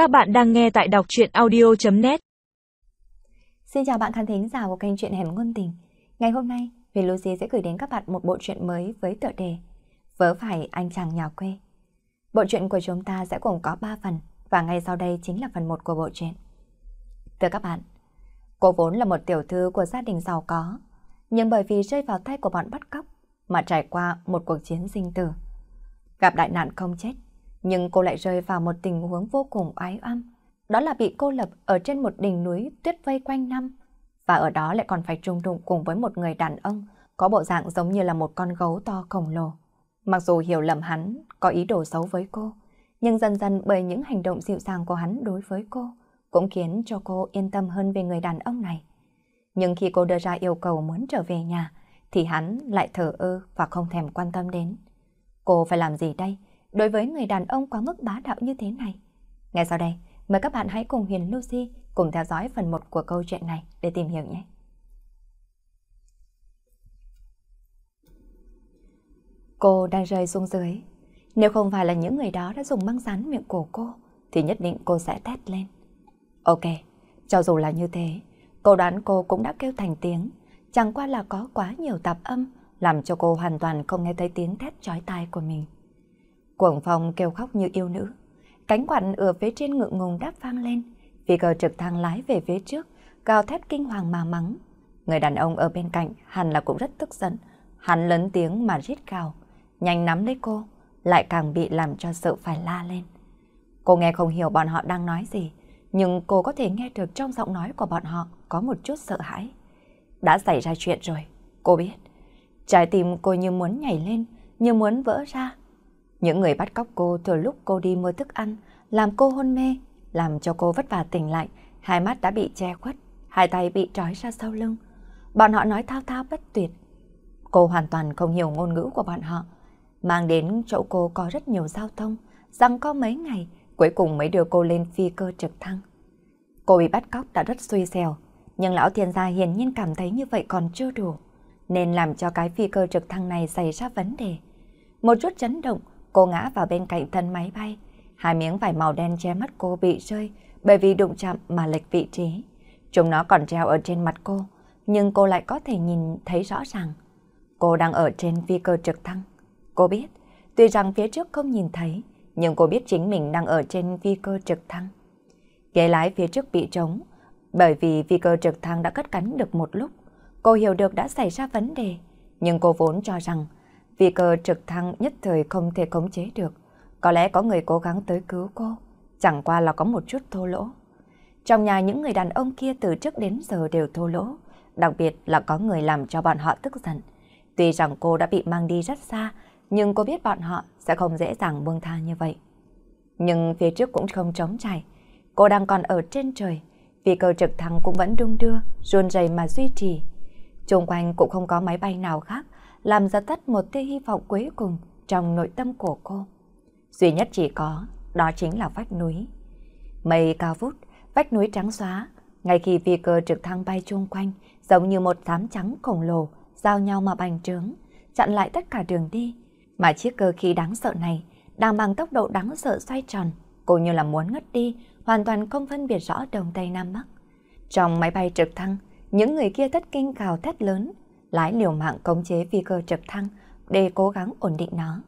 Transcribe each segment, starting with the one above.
Các bạn đang nghe tại đọc truyện audio.net Xin chào bạn khán thính giả của kênh truyện Hẻm Ngôn Tình. Ngày hôm nay, Huyền Lucy sẽ gửi đến các bạn một bộ truyện mới với tựa đề Vớ phải anh chàng nhà quê. Bộ truyện của chúng ta sẽ gồm có 3 phần và ngay sau đây chính là phần 1 của bộ truyện. Thưa các bạn, cô vốn là một tiểu thư của gia đình giàu có, nhưng bởi vì rơi vào tay của bọn bắt cóc mà trải qua một cuộc chiến sinh tử. Gặp đại nạn không chết, nhưng cô lại rơi vào một tình huống vô cùng oái oăm. Đó là bị cô lập ở trên một đỉnh núi tuyết vây quanh năm. Và ở đó lại còn phải trung đụng cùng với một người đàn ông có bộ dạng giống như là một con gấu to khổng lồ. Mặc dù hiểu lầm hắn có ý đồ xấu với cô, nhưng dần dần bởi những hành động dịu dàng của hắn đối với cô cũng khiến cho cô yên tâm hơn về người đàn ông này. Nhưng khi cô đưa ra yêu cầu muốn trở về nhà, thì hắn lại thở ơ và không thèm quan tâm đến. Cô phải làm gì đây? Đối với người đàn ông quá mức bá đạo như thế này. Ngay sau đây, mời các bạn hãy cùng Huyền Lucy cùng theo dõi phần 1 của câu chuyện này để tìm hiểu nhé. Cô đang rơi xuống dưới. Nếu không phải là những người đó đã dùng băng dán miệng cổ cô, thì nhất định cô sẽ tét lên. Ok, cho dù là như thế, cô đoán cô cũng đã kêu thành tiếng. Chẳng qua là có quá nhiều tạp âm, làm cho cô hoàn toàn không nghe thấy tiếng thét chói tai của mình. Cuồng phong kêu khóc như yêu nữ. Cánh quạt ở phía trên ngượng ngùng đáp vang lên. vì cờ trực thăng lái về phía trước, cao thét kinh hoàng mà mắng. Người đàn ông ở bên cạnh hẳn là cũng rất tức giận. Hắn lớn tiếng mà rít cao Nhanh nắm lấy cô, lại càng bị làm cho sợ phải la lên. Cô nghe không hiểu bọn họ đang nói gì, nhưng cô có thể nghe được trong giọng nói của bọn họ có một chút sợ hãi. Đã xảy ra chuyện rồi, cô biết. Trái tim cô như muốn nhảy lên, như muốn vỡ ra, những người bắt cóc cô từ lúc cô đi mua thức ăn, làm cô hôn mê, làm cho cô vất vả tỉnh lại, hai mắt đã bị che khuất, hai tay bị trói ra sau lưng. Bọn họ nói thao thao bất tuyệt. Cô hoàn toàn không hiểu ngôn ngữ của bọn họ. Mang đến chỗ cô có rất nhiều giao thông, rằng có mấy ngày, cuối cùng mới đưa cô lên phi cơ trực thăng. Cô bị bắt cóc đã rất suy xẻo, nhưng lão thiên gia hiển nhiên cảm thấy như vậy còn chưa đủ, nên làm cho cái phi cơ trực thăng này xảy ra vấn đề. Một chút chấn động, Cô ngã vào bên cạnh thân máy bay. Hai miếng vải màu đen che mắt cô bị rơi bởi vì đụng chạm mà lệch vị trí. Chúng nó còn treo ở trên mặt cô, nhưng cô lại có thể nhìn thấy rõ ràng. Cô đang ở trên phi cơ trực thăng. Cô biết, tuy rằng phía trước không nhìn thấy, nhưng cô biết chính mình đang ở trên phi cơ trực thăng. Ghế lái phía trước bị trống, bởi vì phi cơ trực thăng đã cất cánh được một lúc. Cô hiểu được đã xảy ra vấn đề, nhưng cô vốn cho rằng vì cơ trực thăng nhất thời không thể khống chế được. Có lẽ có người cố gắng tới cứu cô, chẳng qua là có một chút thô lỗ. Trong nhà những người đàn ông kia từ trước đến giờ đều thô lỗ, đặc biệt là có người làm cho bọn họ tức giận. Tuy rằng cô đã bị mang đi rất xa, nhưng cô biết bọn họ sẽ không dễ dàng buông tha như vậy. Nhưng phía trước cũng không trống trải, cô đang còn ở trên trời, vì cơ trực thăng cũng vẫn đung đưa, run rẩy mà duy trì. Xung quanh cũng không có máy bay nào khác, làm ra tắt một tia hy vọng cuối cùng trong nội tâm của cô. Duy nhất chỉ có, đó chính là vách núi. Mây cao vút, vách núi trắng xóa, ngay khi phi cơ trực thăng bay chung quanh, giống như một đám trắng khổng lồ, giao nhau mà bành trướng, chặn lại tất cả đường đi. Mà chiếc cơ khí đáng sợ này, đang bằng tốc độ đáng sợ xoay tròn, cô như là muốn ngất đi, hoàn toàn không phân biệt rõ đông tây nam bắc. Trong máy bay trực thăng, những người kia thất kinh gào thét lớn, lái liều mạng khống chế phi cơ trực thăng để cố gắng ổn định nó.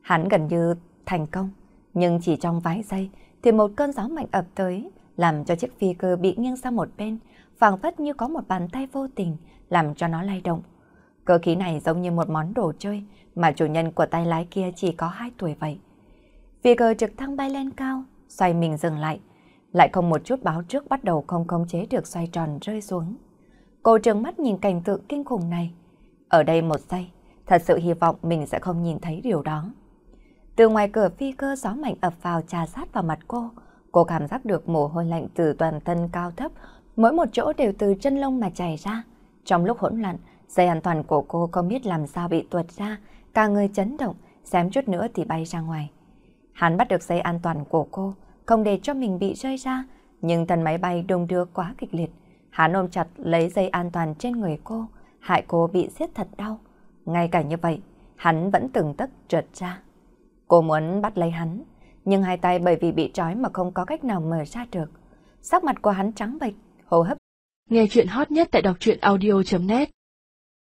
Hắn gần như thành công, nhưng chỉ trong vài giây thì một cơn gió mạnh ập tới, làm cho chiếc phi cơ bị nghiêng sang một bên, phảng phất như có một bàn tay vô tình làm cho nó lay động. Cơ khí này giống như một món đồ chơi mà chủ nhân của tay lái kia chỉ có 2 tuổi vậy. Phi cơ trực thăng bay lên cao, xoay mình dừng lại, lại không một chút báo trước bắt đầu không khống chế được xoay tròn rơi xuống. Cô trừng mắt nhìn cảnh tượng kinh khủng này. Ở đây một giây, thật sự hy vọng mình sẽ không nhìn thấy điều đó. Từ ngoài cửa phi cơ gió mạnh ập vào trà sát vào mặt cô. Cô cảm giác được mồ hôi lạnh từ toàn thân cao thấp, mỗi một chỗ đều từ chân lông mà chảy ra. Trong lúc hỗn loạn, dây an toàn của cô không biết làm sao bị tuột ra, cả người chấn động, xém chút nữa thì bay ra ngoài. Hắn bắt được dây an toàn của cô, không để cho mình bị rơi ra, nhưng thân máy bay đung đưa quá kịch liệt. Hắn ôm chặt lấy dây an toàn trên người cô, hại cô bị siết thật đau. Ngay cả như vậy, hắn vẫn từng tấc trượt ra. Cô muốn bắt lấy hắn, nhưng hai tay bởi vì bị trói mà không có cách nào mở ra được. Sắc mặt của hắn trắng bệch, hô hấp. Nghe chuyện hot nhất tại đọc truyện audio.net